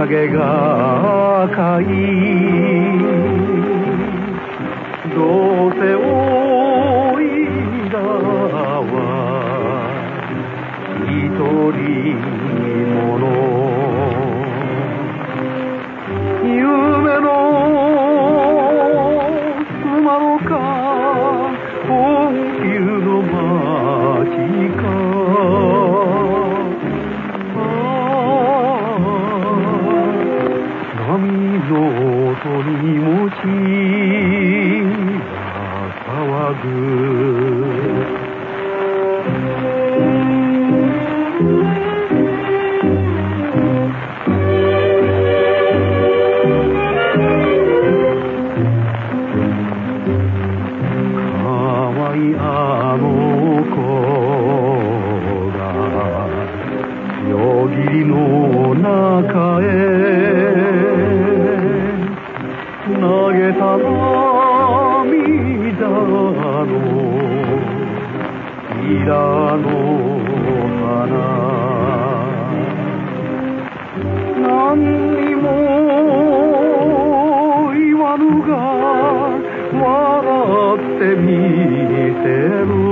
影が赤い。どうせ音にもちが騒ぐ可愛い。あの子た涙の。いらの花。何にも言わぬが笑ってみせる。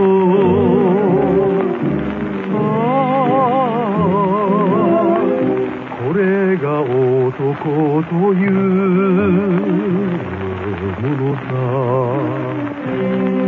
男というものさ。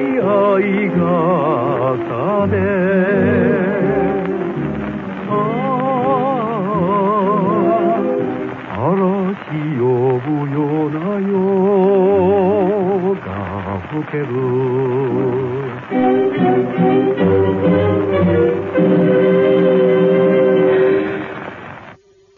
愛愛がさでああ嵐呼ぶような夜が吹ける。